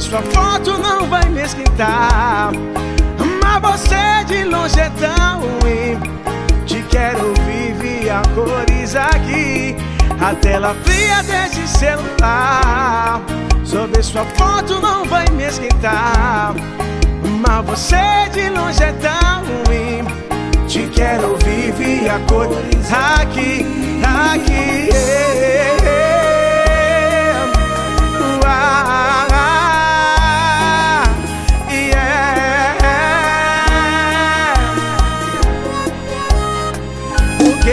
sua foto não vai me esquentar. Mas você de longe é tão ruim. Te quero viver a cores aqui. A tela fria desse celular. Só ver sua foto não vai me esquentar. Mas você de longe é tão ruim. Te quero viver a cores aqui, aqui yeah.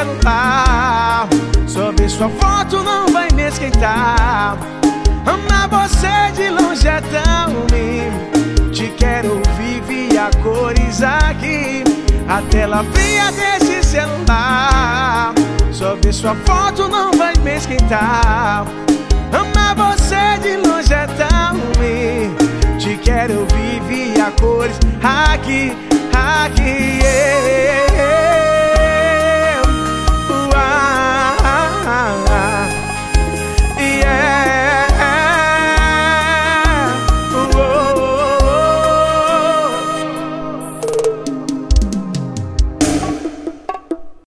celular Só ver sua foto não vai me esquentar. Amar você de longe é tão ruim Te quero vive a cores aqui. A tela fria desse celular. Só ver sua foto não vai me esquentar. Amar você de longe é tão ruim Te quero vive a cores aqui, aqui, yeah.